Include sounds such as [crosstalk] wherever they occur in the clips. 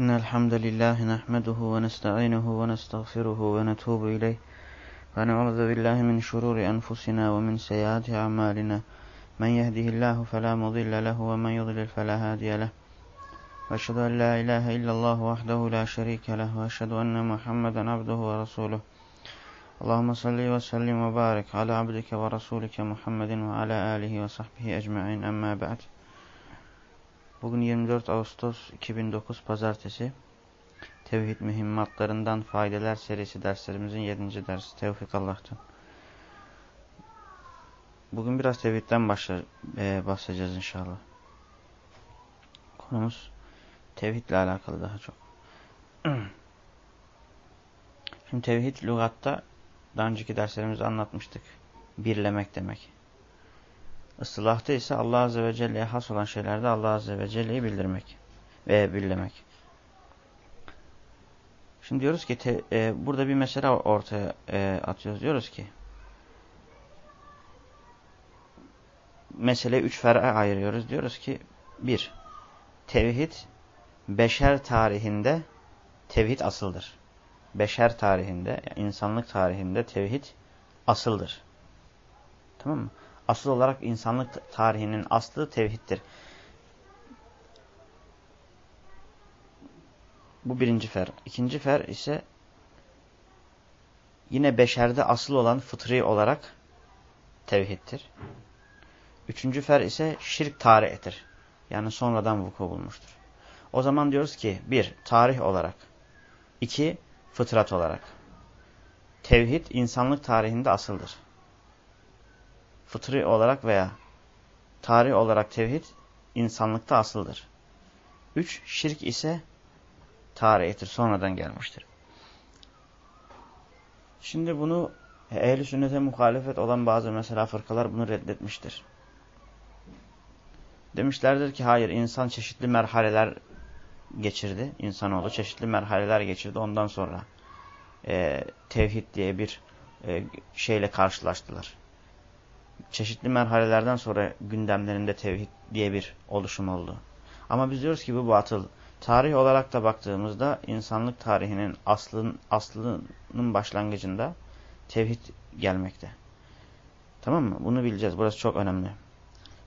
إن الحمد لله نحمده ونستعينه ونستغفره ونتوب إليه ونعوذ بالله من شرور أنفسنا ومن سيئات أعمالنا. من يهده الله فلا مضل له ومن يضلل فلا هادي له. وأشهد أن لا إله إلا الله وحده لا شريك له وأشهد أن محمدا عبده ورسوله. اللهم صل وسلم وبارك على عبدك ورسولك محمد وعلى آله وصحبه أجمعين. أما بعد. Bugün 24 Ağustos 2009 Pazartesi. Tevhid mühimmatlarından faydeler serisi derslerimizin 7. dersi. Tevfik Allah'tan. Bugün biraz tevhidden başlar, e, bahsedeceğiz inşallah. Konumuz tevhidle alakalı daha çok. [clears throat] Şimdi tevhid lügatta daha önceki derslerimizde anlatmıştık. Birlemek demek. Islahta ise Allah Azze ve Celle'ye has olan şeylerde Allah Azze ve Celle'yi bildirmek ve birlemek. Şimdi diyoruz ki te, e, burada bir mesele ortaya e, atıyoruz. Diyoruz ki mesele üç fer'e ayırıyoruz. Diyoruz ki bir, tevhid beşer tarihinde tevhid asıldır. Beşer tarihinde, insanlık tarihinde tevhid asıldır. Tamam mı? Asıl olarak insanlık tarihinin aslı tevhiddir. Bu birinci fer. İkinci fer ise yine beşerde asıl olan fıtri olarak tevhiddir. Üçüncü fer ise şirk tarihidir. Yani sonradan vuku bulmuştur. O zaman diyoruz ki bir, tarih olarak. iki fıtrat olarak. Tevhid insanlık tarihinde asıldır. Fıtri olarak veya tarih olarak tevhid insanlıkta asıldır. Üç, şirk ise tarihidir. Sonradan gelmiştir. Şimdi bunu ehl-i sünnete muhalefet olan bazı mesela fırkalar bunu reddetmiştir. Demişlerdir ki hayır insan çeşitli merhaleler geçirdi. İnsanoğlu çeşitli merhaleler geçirdi. Ondan sonra e, tevhid diye bir e, şeyle karşılaştılar Çeşitli merhalelerden sonra gündemlerinde tevhid diye bir oluşum oldu. Ama biz diyoruz ki bu batıl. Tarih olarak da baktığımızda insanlık tarihinin aslın, aslının başlangıcında tevhid gelmekte. Tamam mı? Bunu bileceğiz. Burası çok önemli.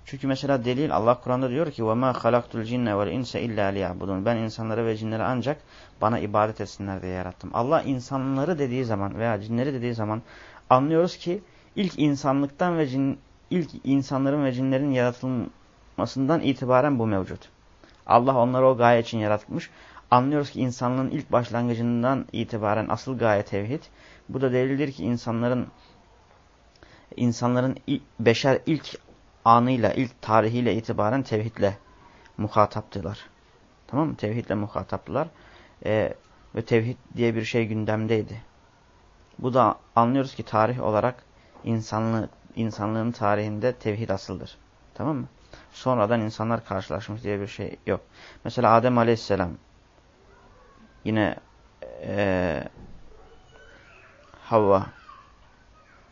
Çünkü mesela delil Allah Kur'an'da diyor ki وَمَا خَلَقْتُ الْجِنَّ وَالْاِنْسَ اِلَّا لِيَعْبُدُونَ Ben insanları ve cinleri ancak bana ibadet etsinler diye yarattım. Allah insanları dediği zaman veya cinleri dediği zaman anlıyoruz ki ilk insanlıktan ve cin, ilk insanların ve cinlerin yaratılmasından itibaren bu mevcut. Allah onları o gaye için yaratmış. Anlıyoruz ki insanlığın ilk başlangıcından itibaren asıl gaye tevhid. Bu da delildir ki insanların insanların beşer ilk anıyla, ilk tarihiyle itibaren tevhidle muhataptılar. Tamam mı? Tevhidle muhataptılar. Ee, ve tevhid diye bir şey gündemdeydi. Bu da anlıyoruz ki tarih olarak insanlığı, insanlığın tarihinde tevhid asıldır. Tamam mı? Sonradan insanlar karşılaşmış diye bir şey yok. Mesela Adem Aleyhisselam yine e, Havva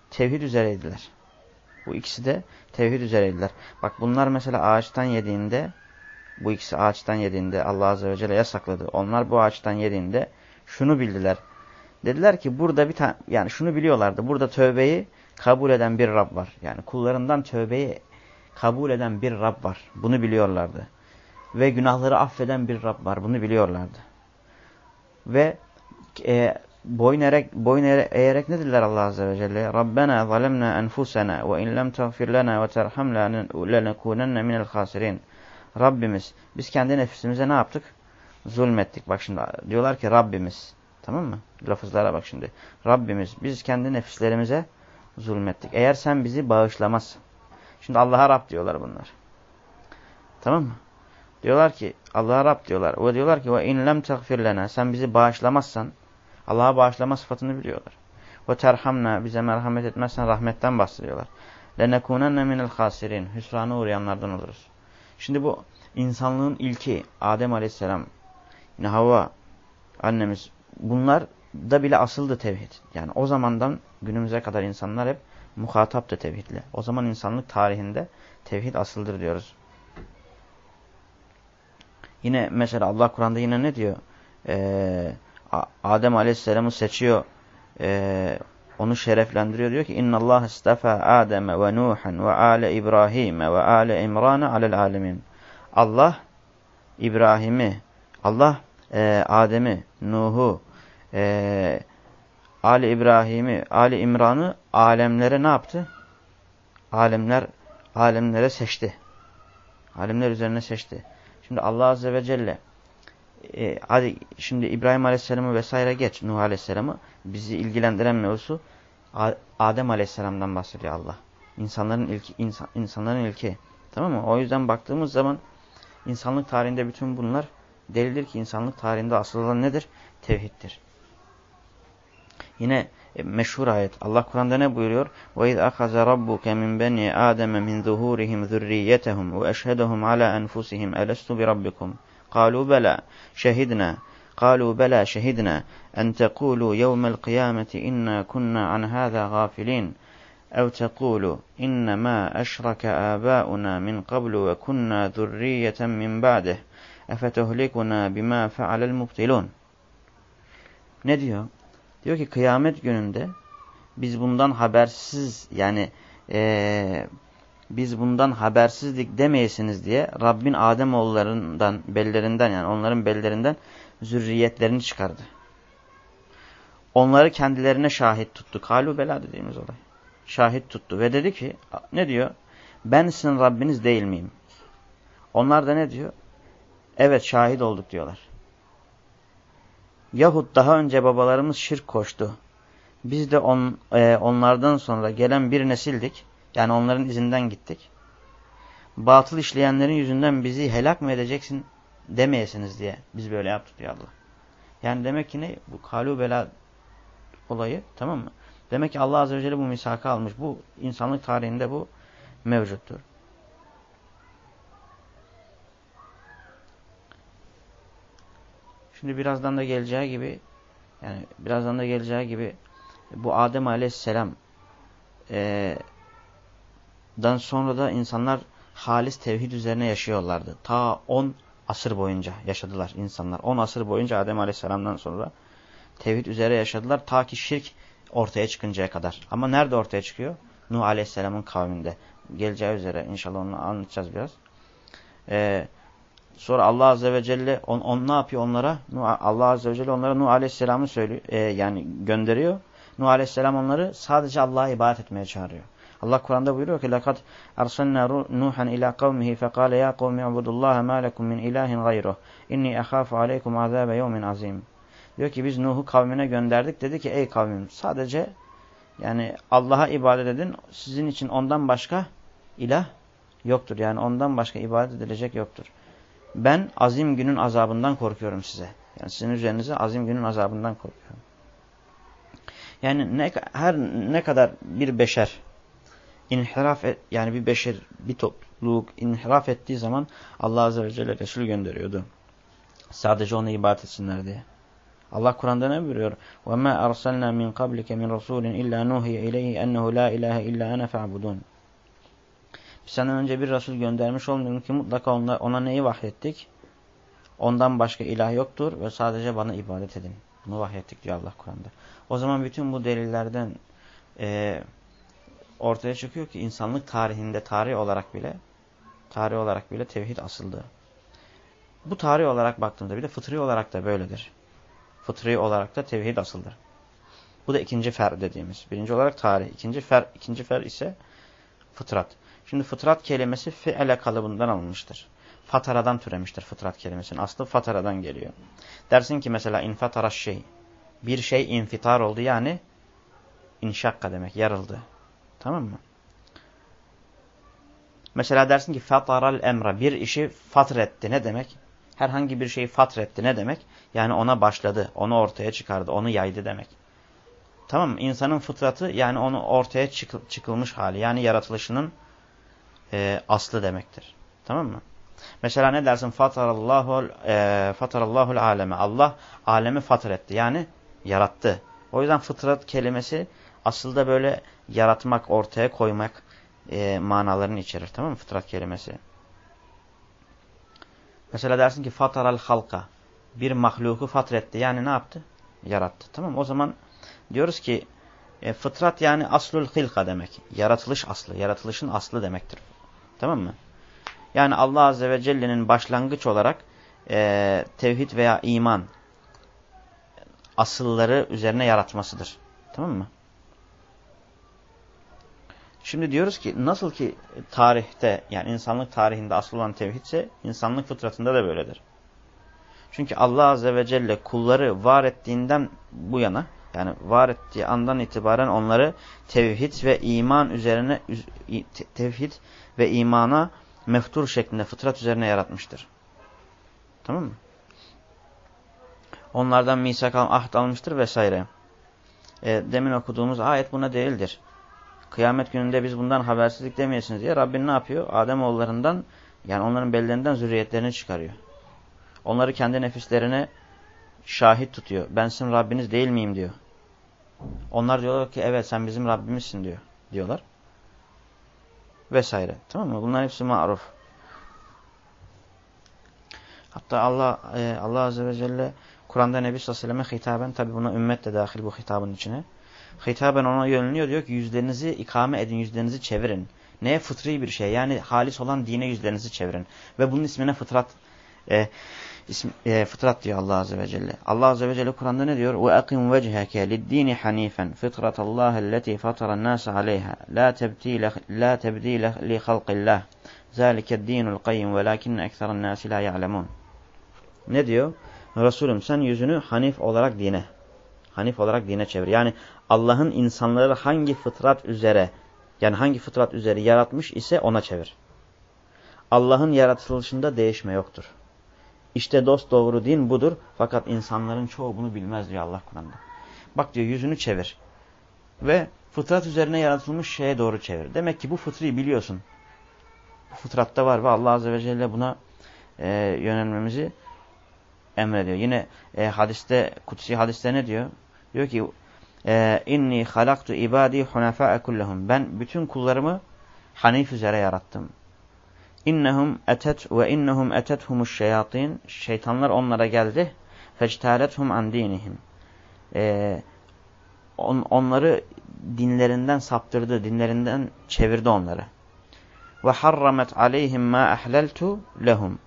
tevhid üzereydiler. Bu ikisi de tevhid üzereydiler. Bak bunlar mesela ağaçtan yediğinde bu ikisi ağaçtan yediğinde Allah Azze ve Celle yasakladı. Onlar bu ağaçtan yediğinde şunu bildiler. Dediler ki burada bir tane yani şunu biliyorlardı. Burada tövbeyi kabul eden bir Rab var. Yani kullarından tövbeyi kabul eden bir Rab var. Bunu biliyorlardı. Ve günahları affeden bir Rab var. Bunu biliyorlardı. Ve e, boyun eğerek, boyun eğerek ne dediler Allah Azze ve Celle? Rabbena zalemna enfusena ve in lem tağfir lana ve terham lenekunenne minel khasirin. Rabbimiz biz kendi nefsimize ne yaptık? Zulmettik. Bak şimdi diyorlar ki Rabbimiz. Tamam mı? Lafızlara bak şimdi. Rabbimiz biz kendi nefislerimize zulmettik. Eğer sen bizi bağışlamazsan. Şimdi Allah'a Rab diyorlar bunlar. Tamam mı? Diyorlar ki Allah'a Rab diyorlar. O diyorlar ki ve in lem tagfir sen bizi bağışlamazsan Allah'a bağışlama sıfatını biliyorlar. Ve terhamna bize merhamet etmezsen rahmetten bahsediyorlar. Lenekunenne minel hasirin hüsrana uğrayanlardan oluruz. Şimdi bu insanlığın ilki Adem Aleyhisselam yine Havva annemiz bunlar da bile asıldı tevhid. Yani o zamandan günümüze kadar insanlar hep muhataptı tevhidle. O zaman insanlık tarihinde tevhid asıldır diyoruz. Yine mesela Allah Kur'an'da yine ne diyor? e, Adem Aleyhisselam'ı seçiyor. E, onu şereflendiriyor. Diyor ki İnna Allah istafa Adem ve Nuhan ve ale İbrahim ve ale İmran alel alemin. Allah İbrahim'i, Allah e, Adem'i, Nuh'u, e, Ali İbrahim'i, Ali İmran'ı alemlere ne yaptı? Alemler, alemlere seçti. Alemler üzerine seçti. Şimdi Allah Azze ve Celle e, hadi şimdi İbrahim Aleyhisselam'ı vesaire geç Nuh Aleyhisselam'ı bizi ilgilendiren mevzu Adem Aleyhisselam'dan bahsediyor Allah. İnsanların ilki, insan, insanların ilki. Tamam mı? O yüzden baktığımız zaman insanlık tarihinde bütün bunlar delildir ki insanlık tarihinde asıl olan nedir? Tevhiddir. Yine meşhur ayet. Allah Kur'an'da ne buyuruyor? وَإِذْ أَخَذَ رَبُّكَ مِنْ بَنِي آدَمَ مِنْ ظُهُورِهِمْ ذُرِّيَّتَهُمْ وَأَشْهَدَهُمْ عَلَى أَنْفُسِهِمْ أَلَسْتُ بِرَبِّكُمْ قَالُوا بَلَى شَهِدْنَا قالوا بلى شهدنا أن تقولوا يوم القيامة إنا كنا عن هذا غافلين أو تقولوا إنما أشرك آباؤنا من قبل وكنا ذرية من بعده أفتهلكنا بما فعل المبطلون Ne diyor? Diyor ki kıyamet gününde biz bundan habersiz yani ee, biz bundan habersizlik demeyesiniz diye Rabbin Adem oğullarından bellerinden yani onların bellerinden zürriyetlerini çıkardı. Onları kendilerine şahit tuttu. Kalu bela dediğimiz olay. Şahit tuttu ve dedi ki ne diyor? Ben sizin Rabbiniz değil miyim? Onlar da ne diyor? Evet şahit olduk diyorlar. Yahut daha önce babalarımız şirk koştu. Biz de on, e, onlardan sonra gelen bir nesildik. Yani onların izinden gittik. Batıl işleyenlerin yüzünden bizi helak mı edeceksin demeyesiniz diye biz böyle yaptık diyor Allah. Yani demek ki ne? Bu kalu bela olayı tamam mı? Demek ki Allah Azze ve Celle bu misakı almış. Bu insanlık tarihinde bu mevcuttur. Şimdi birazdan da geleceği gibi yani birazdan da geleceği gibi bu Adem Aleyhisselam dan sonra da insanlar halis tevhid üzerine yaşıyorlardı. Ta 10 asır boyunca yaşadılar insanlar. 10 asır boyunca Adem Aleyhisselam'dan sonra tevhid üzere yaşadılar. Ta ki şirk ortaya çıkıncaya kadar. Ama nerede ortaya çıkıyor? Nuh Aleyhisselam'ın kavminde. Geleceği üzere inşallah onu anlatacağız biraz. Ee, sonra Allah Azze ve Celle on, on ne yapıyor onlara? Nuh, Allah Azze ve Celle onlara Nuh Aleyhisselam'ı söylüyor. E, yani gönderiyor. Nuh Aleyhisselam onları sadece Allah'a ibadet etmeye çağırıyor. Allah Kur'an'da buyuruyor ki لَقَدْ أَرْسَلْنَا نُوحًا إِلَى قَوْمِهِ فَقَالَ يَا قَوْمِ اعْبُدُ اللّٰهَ مَا لَكُمْ مِنْ إِلَٰهٍ غَيْرُهُ اِنِّي أَخَافُ عَلَيْكُمْ عَذَابَ يَوْمٍ عَظِيمٍ Diyor ki biz Nuh'u kavmine gönderdik. Dedi ki ey kavmim sadece yani Allah'a ibadet edin. Sizin için ondan başka ilah yoktur. Yani ondan başka ibadet edilecek yoktur. Ben azim günün azabından korkuyorum size. Yani sizin üzerinize azim günün azabından korkuyorum. Yani ne, her ne kadar bir beşer inhiraf et, yani bir beşer, bir topluluk inhiraf ettiği zaman Allah Azze ve Celle Resul gönderiyordu. Sadece ona ibadet etsinler diye. Allah Kur'an'da ne buyuruyor? وَمَا أَرْسَلْنَا مِنْ قَبْلِكَ مِنْ رَسُولٍ إِلَّا نُوهِيَ إِلَيْهِ أَنَّهُ لَا إِلَٰهَ إِلَّا أَنَا فَعْبُدُونَ Biz senden önce bir Resul göndermiş olmayalım ki mutlaka ona, ona neyi vahyettik? Ondan başka ilah yoktur ve sadece bana ibadet edin. Bunu vahyettik diyor Allah Kur'an'da. O zaman bütün bu delillerden e, ortaya çıkıyor ki insanlık tarihinde tarih olarak bile tarih olarak bile tevhid asıldı. Bu tarih olarak baktığımda bir de fıtri olarak da böyledir. Fıtri olarak da tevhid asıldır. Bu da ikinci fer dediğimiz. Birinci olarak tarih. İkinci fer, ikinci fer ise fıtrat. Şimdi fıtrat kelimesi fiile kalıbından alınmıştır. Fataradan türemiştir fıtrat kelimesinin. Aslı fataradan geliyor. Dersin ki mesela infatara şey. Bir şey infitar oldu yani inşakka demek yarıldı. Tamam mı? Mesela dersin ki fataral emra bir işi fatretti ne demek? Herhangi bir şeyi fatretti ne demek? Yani ona başladı, onu ortaya çıkardı, onu yaydı demek. Tamam mı? İnsanın fıtratı yani onu ortaya çıkı çıkılmış hali yani yaratılışının e, aslı demektir. Tamam mı? Mesela ne dersin? Fatarallahu e, fatarallahul aleme. Allah alemi fatır etti. Yani yarattı. O yüzden fıtrat kelimesi aslında böyle yaratmak, ortaya koymak e, manalarını içerir. Tamam mı? Fıtrat kelimesi. Mesela dersin ki fataral halka. bir mahluku fatretti. Yani ne yaptı? Yarattı. Tamam O zaman diyoruz ki e, fıtrat yani aslul hilka demek. Yaratılış aslı. Yaratılışın aslı demektir. Tamam mı? Yani Allah Azze ve Celle'nin başlangıç olarak e, tevhid veya iman asılları üzerine yaratmasıdır. Tamam mı? Şimdi diyoruz ki nasıl ki tarihte yani insanlık tarihinde asıl olan tevhidse insanlık fıtratında da böyledir. Çünkü Allah Azze ve Celle kulları var ettiğinden bu yana yani var ettiği andan itibaren onları tevhid ve iman üzerine tevhid ve imana meftur şeklinde fıtrat üzerine yaratmıştır. Tamam mı? Onlardan misak al, ahd almıştır vesaire. E, demin okuduğumuz ayet buna değildir. Kıyamet gününde biz bundan habersizlik demeyesiniz diye Rabbin ne yapıyor? Adem oğullarından yani onların bellerinden zürriyetlerini çıkarıyor. Onları kendi nefislerine şahit tutuyor. Ben sizin Rabbiniz değil miyim diyor. Onlar diyorlar ki evet sen bizim Rabbimizsin diyor. Diyorlar. Vesaire. Tamam mı? Bunlar hepsi maruf. Hatta Allah e, Allah Azze ve Celle Kur'an'da Nebi Sallallahu Aleyhi ve Sellem'e hitaben tabi buna ümmet de dahil bu hitabın içine. Hitaben ona yönleniyor diyor ki yüzlerinizi ikame edin, yüzlerinizi çevirin. Neye? Fıtri bir şey. Yani halis olan dine yüzlerinizi çevirin. Ve bunun ismine fıtrat e, ism, e, fıtrat diyor Allah Azze ve Celle. Allah Azze ve Celle Kur'an'da ne diyor? وَاَقِمْ وَجْهَكَ لِلدِّينِ حَن۪يفًا فِطْرَةَ اللّٰهِ الَّتِي فَطَرَ النَّاسَ عَلَيْهَا لَا تَبْدِيلَ, لا تبديل لِخَلْقِ اللّٰهِ ذَٰلِكَ الدِّينُ الْقَيِّمُ وَلَاكِنَّ اَكْثَرَ النَّاسِ لَا يَعْلَمُونَ Ne diyor? Resulüm sen yüzünü hanif olarak dine, hanif olarak dine çevir. Yani Allah'ın insanları hangi fıtrat üzere, yani hangi fıtrat üzere yaratmış ise ona çevir. Allah'ın yaratılışında değişme yoktur. İşte dost doğru din budur. Fakat insanların çoğu bunu bilmez diyor Allah Kur'an'da. Bak diyor yüzünü çevir. Ve fıtrat üzerine yaratılmış şeye doğru çevir. Demek ki bu fıtrıyı biliyorsun. Bu fıtratta var ve Allah Azze ve Celle buna e, yönelmemizi emrediyor. Yine e, hadiste, kutsi hadiste ne diyor? Diyor ki e, inni halaktu ibadi hunafa'a kullahum. Ben bütün kullarımı hanif üzere yarattım. İnnehum etet ve innehum etethumuş şeyatin. Şeytanlar onlara geldi. Fectalethum an dinihim. Ee, on, onları dinlerinden saptırdı, dinlerinden çevirdi onları. Ve harramet aleyhim ma ahleltu lehum.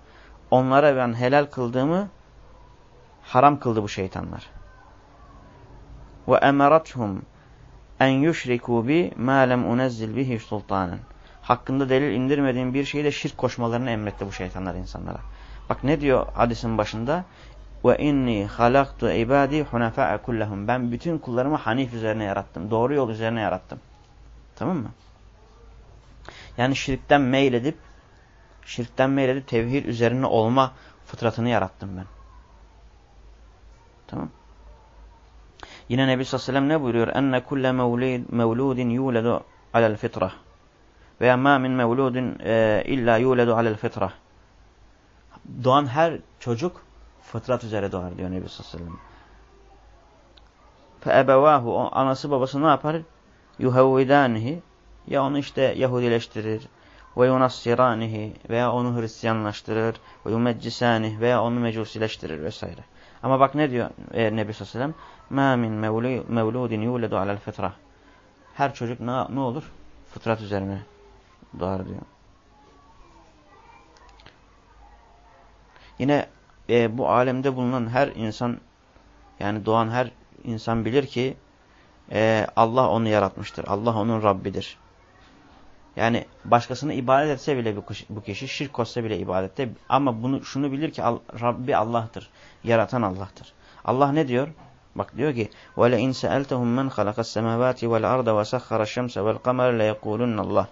Onlara ben helal kıldığımı haram kıldı bu şeytanlar. Ve emerathum en yushriku bi ma lem unezzil bihi sultanen hakkında delil indirmediğim bir şeyi de şirk koşmalarını emretti bu şeytanlar insanlara. Bak ne diyor hadisin başında? Ve inni halaktu ibadi hunafa'a kullahum. Ben bütün kullarımı hanif üzerine yarattım. Doğru yol üzerine yarattım. Tamam mı? Yani şirkten meyledip şirkten meyledip tevhid üzerine olma fıtratını yarattım ben. Tamam. Yine Nebi sallallahu aleyhi ve sellem ne buyuruyor? Enne kulle mevludin yuledu alel fitrah veya ma min mevludin e, illa yuledu alel fıtra. Doğan her çocuk fıtrat üzere doğar diyor Nebi sallallahu aleyhi ve sellem. Anası babası ne yapar? Yuhavvidanihi ya onu işte Yahudileştirir ve yunassiranihi veya onu Hristiyanlaştırır ve yumeccisanih veya onu mecusileştirir vesaire. Ama bak ne diyor e, Nebi sallallahu aleyhi ve sellem? Ma min mevludin yuledu alel fıtra. Her çocuk ne, ne olur? Fıtrat üzerine doğar diyor. Yine e, bu alemde bulunan her insan yani doğan her insan bilir ki e, Allah onu yaratmıştır. Allah onun Rabbidir. Yani başkasına ibadet etse bile bu kişi şirk koşsa bile ibadette ama bunu şunu bilir ki Rabbi Allah'tır. Yaratan Allah'tır. Allah ne diyor? Bak diyor ki: "Ve le in sa'altahum men halaka's semawati vel arda ve sakhara's şemse vel kamera le yekulunne Allah."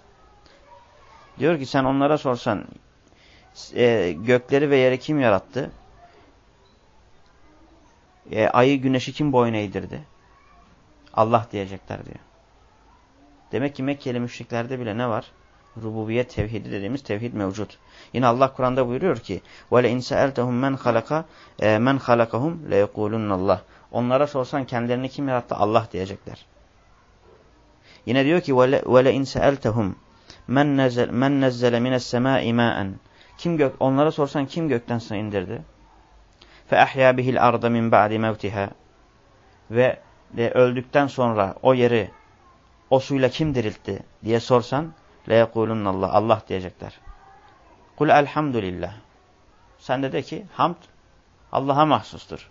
Diyor ki sen onlara sorsan e, gökleri ve yeri kim yarattı? E, ayı güneşi kim boyun eğdirdi? Allah diyecekler diyor. Demek ki Mekkeli müşriklerde bile ne var? Rububiyet tevhidi dediğimiz tevhid mevcut. Yine Allah Kur'an'da buyuruyor ki: "Ve le inseltehum men halaka e, men halakahum le yekulunallah." Onlara sorsan kendilerini kim yarattı? Allah diyecekler. Yine diyor ki: "Ve le inseltehum Men nezzel men nezzele mines semai maen. Kim gök onlara sorsan kim gökten su indirdi? Fe ahya bihil arda min ba'di mevtiha. Ve de öldükten sonra o yeri o suyla kim diriltti diye sorsan le yekulunallah Allah diyecekler. Kul elhamdülillah. Sen de de ki hamd Allah'a mahsustur.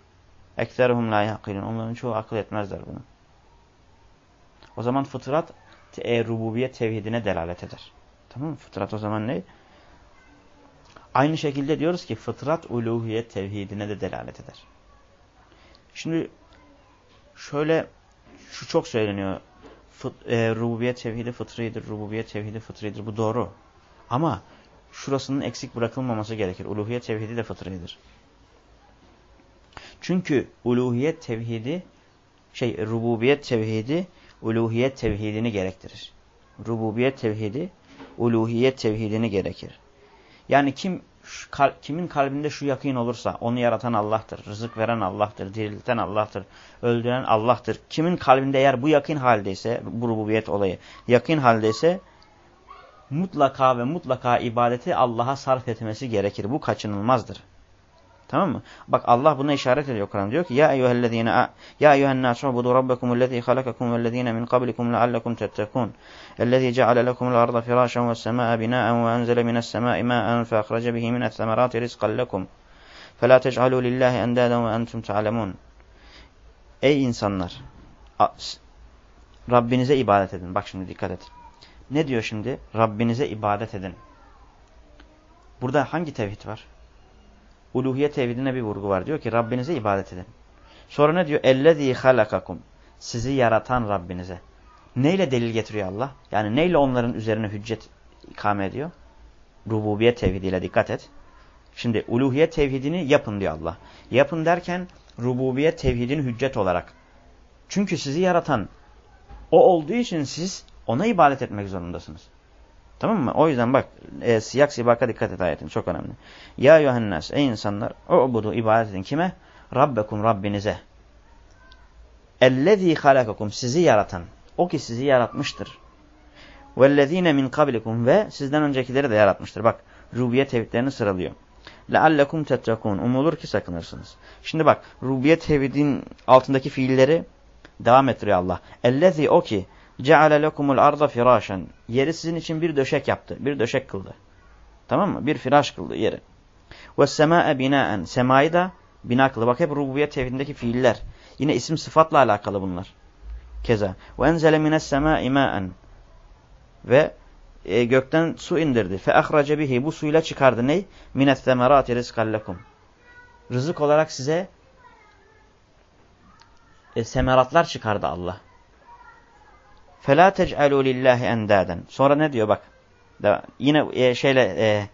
Ekseruhum la yaqilun. Onların çoğu akıl etmezler bunu. O zaman fıtrat e, rububiyet tevhidine delalet eder. Tamam mı? Fıtrat o zaman ne? Aynı şekilde diyoruz ki fıtrat uluhiyet tevhidine de delalet eder. Şimdi şöyle şu çok söyleniyor. Fıt, e, rububiyet tevhidi fıtridir, rububiyet tevhidi fıtridir. Bu doğru. Ama şurasının eksik bırakılmaması gerekir. Uluhiyet tevhidi de fıtridir. Çünkü uluhiyet tevhidi şey rububiyet tevhidi uluhiyet tevhidini gerektirir. Rububiyet tevhidi uluhiyet tevhidini gerekir. Yani kim kal, kimin kalbinde şu yakın olursa onu yaratan Allah'tır, rızık veren Allah'tır, dirilten Allah'tır, öldüren Allah'tır. Kimin kalbinde eğer bu yakın haldeyse, bu rububiyet olayı yakın haldeyse mutlaka ve mutlaka ibadeti Allah'a sarf etmesi gerekir. Bu kaçınılmazdır. Tamam mı? Bak Allah buna işaret ediyor Kur'an. Diyor ki ya eyyühellezine ya eyyühennâs ubudu rabbekumüllezî halakakum vellezîne min kablikum leallekum tettekûn. Ellezî ceale lekumul arda firâşen ve semâe binâen ve enzele mines semâi mâen fe ahrece bihi minet semerâti rizqan lekum. Felâ tec'alû lillâhi endâden ve entum ta'lemûn. Ey insanlar! Rabbinize ibadet edin. Bak şimdi dikkat et. Ne diyor şimdi? Rabbinize ibadet edin. Burada hangi tevhid var? Uluhiyet tevhidine bir vurgu var. Diyor ki Rabbinize ibadet edin. Sonra ne diyor? Ellezî halakakum. Sizi yaratan Rabbinize. Neyle delil getiriyor Allah? Yani neyle onların üzerine hüccet ikame ediyor? Rububiyet tevhidiyle dikkat et. Şimdi uluhiyet tevhidini yapın diyor Allah. Yapın derken rububiyet tevhidini hüccet olarak. Çünkü sizi yaratan o olduğu için siz ona ibadet etmek zorundasınız. Tamam mı? O yüzden bak e, siyak sibaka dikkat et ayetin çok önemli. Ya yuhannas ey insanlar o budu ibadet edin kime? Rabbekum Rabbinize. Ellezî halakakum sizi yaratan. O ki sizi yaratmıştır. Vellezîne min kablikum ve sizden öncekileri de yaratmıştır. Bak rubiyet tevhidlerini sıralıyor. Leallekum tettekûn. Umulur ki sakınırsınız. Şimdi bak rubiyet tevhidin altındaki fiilleri devam ettiriyor Allah. Ellezî o ki ceale lekumul arda firâşen. Yeri sizin için bir döşek yaptı. Bir döşek kıldı. Tamam mı? Bir firaş kıldı yeri. Ve semâe binaen. Semayı da bina kıldı. Bak hep rububiyet tevhidindeki fiiller. Yine isim sıfatla alakalı bunlar. Keza. Ve enzele mines semâi mâen. Ve e, gökten su indirdi. Fe ahrace bihi. Bu suyla çıkardı. Ney? Minet semerâti rizkallekum. Rızık olarak size e, semeratlar çıkardı Allah. فَلَا تَجْعَلُوا لِلّٰهِ اَنْدَادًا Sonra ne diyor bak. Da, yine e, şeyle e,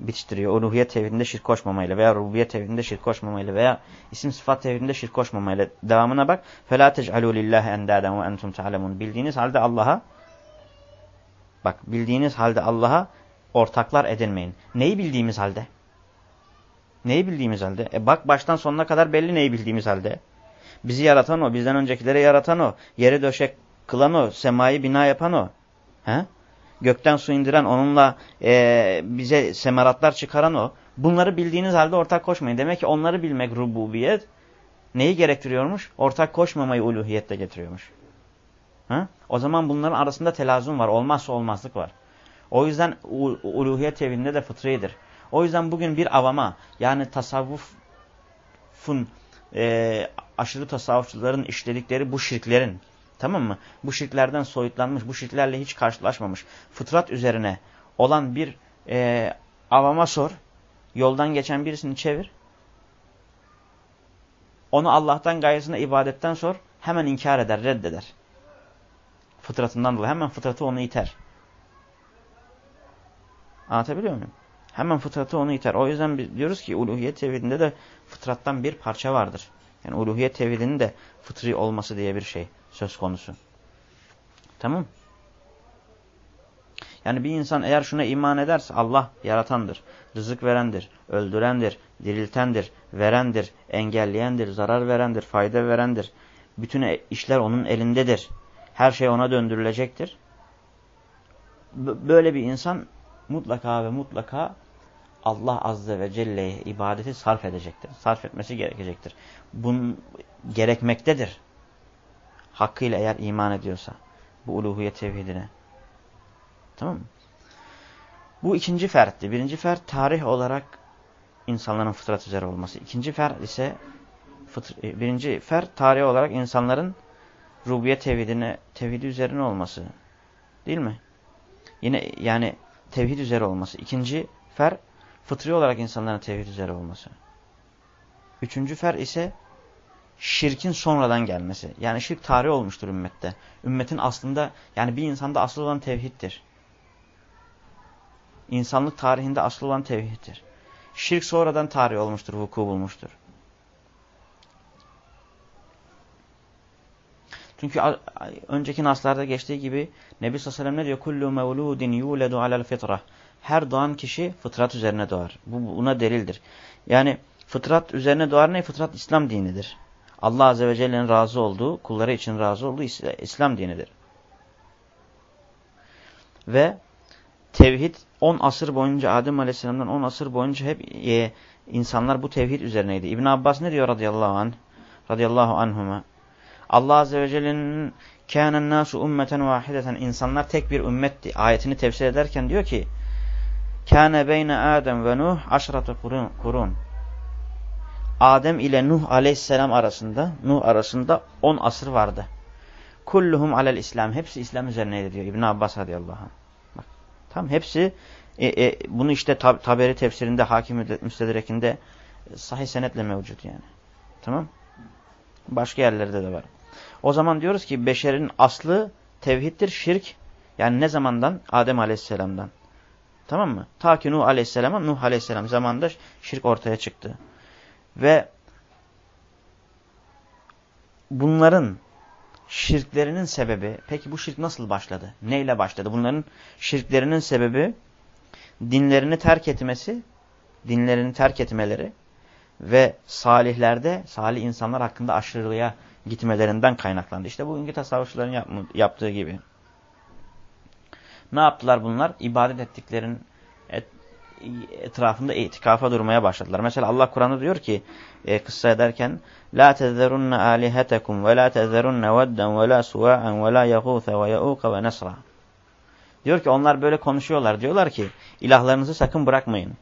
bitiştiriyor. Uluhiyet tevhidinde şirk koşmamayla veya rububiyet tevhidinde şirk koşmamayla veya isim sıfat tevhidinde şirk koşmamayla. Devamına bak. فَلَا تَجْعَلُوا لِلّٰهِ اَنْدَادًا وَاَنْتُمْ تَعْلَمُونَ Bildiğiniz halde Allah'a bak bildiğiniz halde Allah'a ortaklar edinmeyin. Neyi bildiğimiz halde? Neyi bildiğimiz halde? E bak baştan sonuna kadar belli neyi bildiğimiz halde. Bizi yaratan o, bizden öncekileri yaratan o. Yeri döşek kılan o, semayı bina yapan o. He? Gökten su indiren, onunla e, bize semeratlar çıkaran o. Bunları bildiğiniz halde ortak koşmayın. Demek ki onları bilmek rububiyet neyi gerektiriyormuş? Ortak koşmamayı uluhiyette getiriyormuş. Ha? O zaman bunların arasında telazum var. Olmazsa olmazlık var. O yüzden uluhiyet evinde de fıtridir. O yüzden bugün bir avama yani tasavvufun e, aşırı tasavvufçuların işledikleri bu şirklerin Tamam mı? Bu şirklerden soyutlanmış, bu şirklerle hiç karşılaşmamış, fıtrat üzerine olan bir e, avama sor, yoldan geçen birisini çevir, onu Allah'tan gayesine ibadetten sor, hemen inkar eder, reddeder. Fıtratından dolayı hemen fıtratı onu iter. Anlatabiliyor muyum? Hemen fıtratı onu iter. O yüzden biz diyoruz ki uluhiyet tevhidinde de fıtrattan bir parça vardır. Yani uluhiyet tevhidinin de fıtri olması diye bir şey söz konusu. Tamam Yani bir insan eğer şuna iman ederse Allah yaratandır, rızık verendir, öldürendir, diriltendir, verendir, engelleyendir, zarar verendir, fayda verendir. Bütün e, işler onun elindedir. Her şey ona döndürülecektir. Böyle bir insan mutlaka ve mutlaka Allah Azze ve Celle'ye ibadeti sarf edecektir. Sarf etmesi gerekecektir. Bunun gerekmektedir. Hakkıyla eğer iman ediyorsa. Bu uluhiyet tevhidine. Tamam mı? Bu ikinci fertti. Birinci fert tarih olarak insanların fıtrat üzere olması. İkinci fert ise e, birinci fert tarih olarak insanların rubiyet tevhidine, tevhidi üzerine olması. Değil mi? Yine yani tevhid üzere olması. İkinci fer fıtri olarak insanların tevhid üzere olması. Üçüncü fer ise şirkin sonradan gelmesi. Yani şirk tarih olmuştur ümmette. Ümmetin aslında yani bir insanda asıl olan tevhiddir. İnsanlık tarihinde asıl olan tevhiddir. Şirk sonradan tarih olmuştur, vuku bulmuştur. Çünkü önceki naslarda geçtiği gibi Nebi sallallahu aleyhi ve sellem ne diyor? Kullu mevludin yuledu alel fitrah. Her doğan kişi fıtrat üzerine doğar. Bu buna delildir. Yani fıtrat üzerine doğar ne? Fıtrat İslam dinidir. Allah azze ve celle'nin razı olduğu, kulları için razı olduğu İslam dinidir. Ve tevhid 10 asır boyunca Adem Aleyhisselam'dan 10 asır boyunca hep e, insanlar bu tevhid üzerineydi. İbn Abbas ne diyor radıyallahu anh? Radıyallahu anhuma. Allah Azze ve Celle'nin kânen nâsu ummeten vahideten insanlar tek bir ümmetti. Ayetini tefsir ederken diyor ki kâne beyne Adem ve Nuh aşratı kurun. Adem ile Nuh aleyhisselam arasında Nuh arasında 10 asır vardı. Kulluhum alel İslam. Hepsi İslam üzerineydi diyor İbn Abbas radıyallahu anh. Bak, tam hepsi e, e, bunu işte tab Taberi tefsirinde Hakim Müstedrek'inde sahih senetle mevcut yani. Tamam? Başka yerlerde de var. O zaman diyoruz ki beşerin aslı tevhiddir, şirk. Yani ne zamandan? Adem aleyhisselamdan. Tamam mı? Ta ki Nuh aleyhisselama, Nuh aleyhisselam zamanında şirk ortaya çıktı. Ve bunların şirklerinin sebebi, peki bu şirk nasıl başladı? Neyle başladı? Bunların şirklerinin sebebi dinlerini terk etmesi, dinlerini terk etmeleri ve salihlerde, salih insanlar hakkında aşırılığa gitmelerinden kaynaklandı. İşte bugünkü tasavvufçuların yap yaptığı gibi. Ne yaptılar bunlar? İbadet ettiklerin et, etrafında itikafa durmaya başladılar. Mesela Allah Kur'an'da diyor ki e, kıssa ederken La tezerunne alihetekum ve la tezerunne vedden ve la suva'en ve la yagûthe ve ya'ûka ve nesra. Diyor ki onlar böyle konuşuyorlar. Diyorlar ki ilahlarınızı sakın bırakmayın.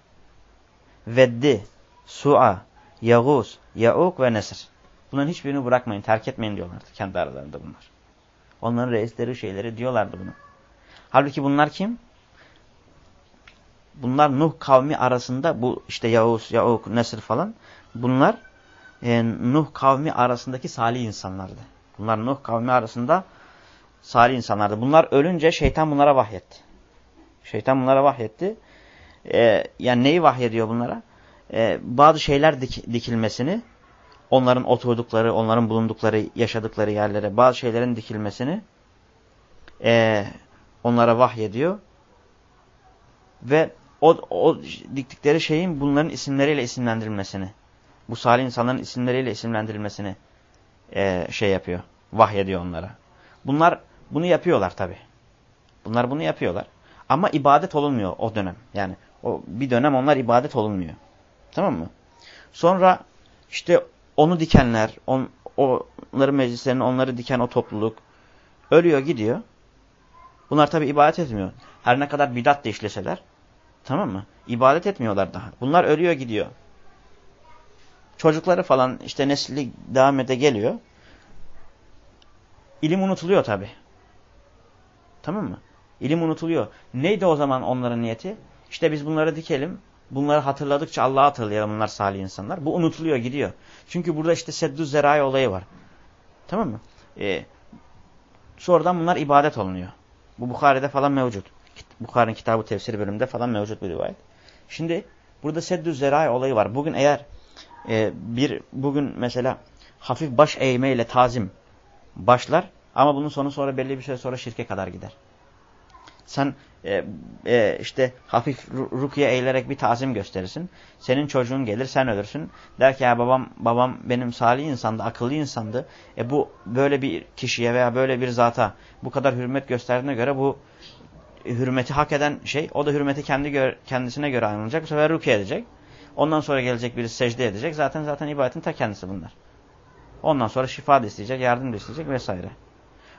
Veddi, Su'a, Yağuz, Ya'uk ve Nesr. Bunların hiçbirini bırakmayın, terk etmeyin diyorlardı kendi aralarında bunlar. Onların reisleri şeyleri diyorlardı bunu. Halbuki bunlar kim? Bunlar Nuh kavmi arasında bu işte Yavuz, Yauk, Nesr falan bunlar e, Nuh kavmi arasındaki salih insanlardı. Bunlar Nuh kavmi arasında salih insanlardı. Bunlar ölünce şeytan bunlara vahyetti. Şeytan bunlara vahyetti. E, yani neyi vahyediyor bunlara? E, bazı şeyler dik, dikilmesini onların oturdukları, onların bulundukları, yaşadıkları yerlere bazı şeylerin dikilmesini e, onlara vahyediyor. Ve o, o diktikleri şeyin bunların isimleriyle isimlendirilmesini, bu salih insanların isimleriyle isimlendirilmesini e, şey yapıyor, vahyediyor onlara. Bunlar bunu yapıyorlar tabi. Bunlar bunu yapıyorlar. Ama ibadet olunmuyor o dönem. Yani o bir dönem onlar ibadet olunmuyor. Tamam mı? Sonra işte onu dikenler, on, onların meclislerini onları diken o topluluk ölüyor gidiyor. Bunlar tabi ibadet etmiyor. Her ne kadar bidat da işleseler tamam mı? İbadet etmiyorlar daha. Bunlar ölüyor gidiyor. Çocukları falan işte nesli devam ede geliyor. İlim unutuluyor tabi. Tamam mı? İlim unutuluyor. Neydi o zaman onların niyeti? İşte biz bunları dikelim. Bunları hatırladıkça Allah'ı hatırlayalım bunlar salih insanlar. Bu unutuluyor gidiyor. Çünkü burada işte seddü zerai olayı var. Tamam mı? Ee, sonradan bunlar ibadet olunuyor. Bu Bukhari'de falan mevcut. Bukhari'nin kitabı tefsiri bölümünde falan mevcut bir rivayet. Şimdi burada seddü zerai olayı var. Bugün eğer e, bir bugün mesela hafif baş eğmeyle tazim başlar ama bunun sonu sonra belli bir süre sonra şirke kadar gider. Sen e, e, işte hafif rukiye eğilerek bir tazim gösterirsin. Senin çocuğun gelir sen ölürsün. Der ki ya babam babam benim salih insandı, akıllı insandı. E bu böyle bir kişiye veya böyle bir zata bu kadar hürmet gösterdiğine göre bu hürmeti hak eden şey o da hürmeti kendi gö kendisine göre anılacak. Bu sefer rukiye edecek. Ondan sonra gelecek birisi secde edecek. Zaten zaten ibadetin ta kendisi bunlar. Ondan sonra şifa da isteyecek, yardım da isteyecek vesaire.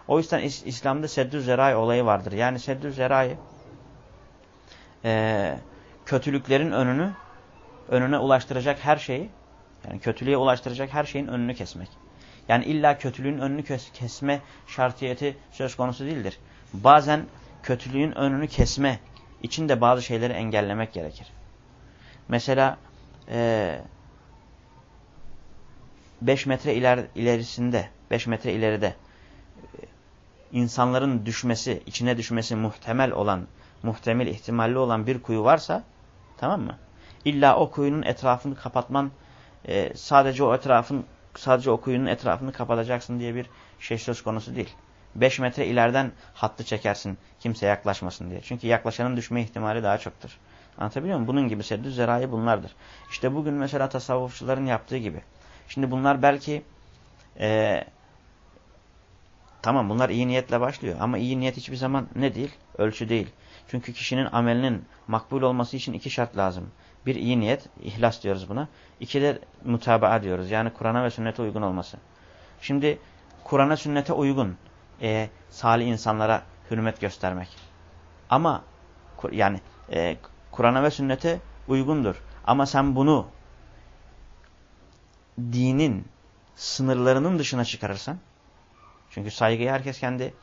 O yüzden İs İslam'da seddü zerai olayı vardır. Yani seddü zerai e, kötülüklerin önünü önüne ulaştıracak her şeyi yani kötülüğe ulaştıracak her şeyin önünü kesmek. Yani illa kötülüğün önünü kesme şartiyeti söz konusu değildir. Bazen kötülüğün önünü kesme için de bazı şeyleri engellemek gerekir. Mesela 5 e, metre iler, ilerisinde, 5 metre ileride e, insanların düşmesi, içine düşmesi muhtemel olan, muhtemel ihtimalli olan bir kuyu varsa, tamam mı? İlla o kuyunun etrafını kapatman, e, sadece o etrafın, sadece o kuyunun etrafını kapatacaksın diye bir şey söz konusu değil. 5 metre ileriden hattı çekersin kimse yaklaşmasın diye. Çünkü yaklaşanın düşme ihtimali daha çoktur. Anlatabiliyor muyum? Bunun gibi seddü zerayı bunlardır. İşte bugün mesela tasavvufçuların yaptığı gibi. Şimdi bunlar belki e, tamam bunlar iyi niyetle başlıyor ama iyi niyet hiçbir zaman ne değil? Ölçü değil. Çünkü kişinin amelinin makbul olması için iki şart lazım. Bir iyi niyet, ihlas diyoruz buna. İki de mutabaa diyoruz. Yani Kur'an'a ve sünnete uygun olması. Şimdi Kur'an'a sünnete uygun e, salih insanlara hürmet göstermek. Ama yani e, Kur'an'a ve sünnete uygundur. Ama sen bunu dinin sınırlarının dışına çıkarırsan çünkü saygıyı herkes kendi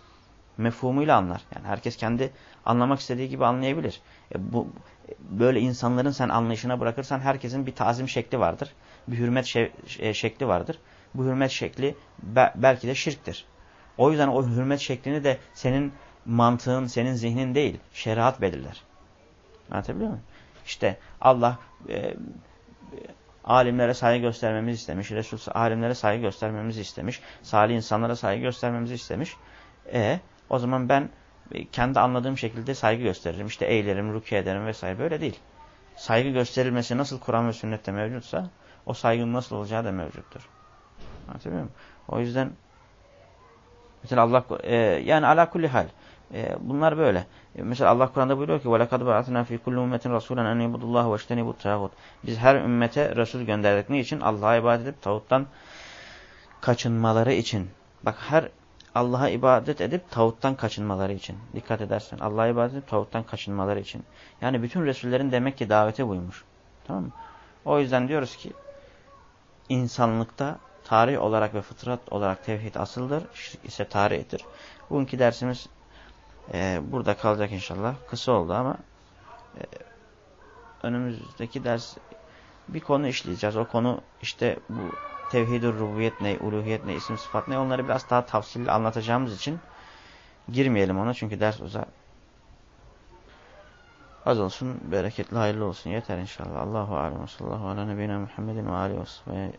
mefhumuyla anlar. Yani herkes kendi anlamak istediği gibi anlayabilir. E bu böyle insanların sen anlayışına bırakırsan herkesin bir tazim şekli vardır. Bir hürmet e, şekli vardır. Bu hürmet şekli be belki de şirktir. O yüzden o hürmet şeklini de senin mantığın, senin zihnin değil, şeriat belirler. Anlatabiliyor muyum? İşte Allah e, alimlere saygı göstermemizi istemiş. Resul alimlere saygı göstermemizi istemiş. Salih insanlara saygı göstermemizi istemiş. E o zaman ben kendi anladığım şekilde saygı gösteririm. İşte eğlerim, rukiye ederim vesaire. Böyle değil. Saygı gösterilmesi nasıl Kur'an ve sünnette mevcutsa o saygının nasıl olacağı da mevcuttur. Anlatabiliyor muyum? O yüzden mesela Allah e, yani ala kulli hal e, bunlar böyle. E, mesela Allah Kur'an'da buyuruyor ki وَلَكَدْ بَعَثْنَا فِي كُلُّ اُمَّةٍ رَسُولًا اَنْ يَبُدُ اللّٰهُ وَاجْتَنِبُ التَّاغُوتِ Biz her ümmete Resul gönderdik. Ne için? Allah'a ibadet edip tağuttan kaçınmaları için. Bak her Allah'a ibadet edip tağuttan kaçınmaları için. Dikkat edersen. Allah'a ibadet edip tağuttan kaçınmaları için. Yani bütün Resullerin demek ki davete buymuş. Tamam mı? O yüzden diyoruz ki insanlıkta tarih olarak ve fıtrat olarak tevhid asıldır. Şirk ise tarihtir. Bugünkü dersimiz e, burada kalacak inşallah. Kısa oldu ama e, önümüzdeki ders bir konu işleyeceğiz. O konu işte bu tevhid-ü rububiyet ne, uluhiyet ne, isim sıfat ne onları biraz daha tafsilli anlatacağımız için girmeyelim ona çünkü ders uzar. Az olsun, bereketli, hayırlı olsun. Yeter inşallah. Allahu alem. Sallallahu ala nebine Muhammedin ve aleyhi ve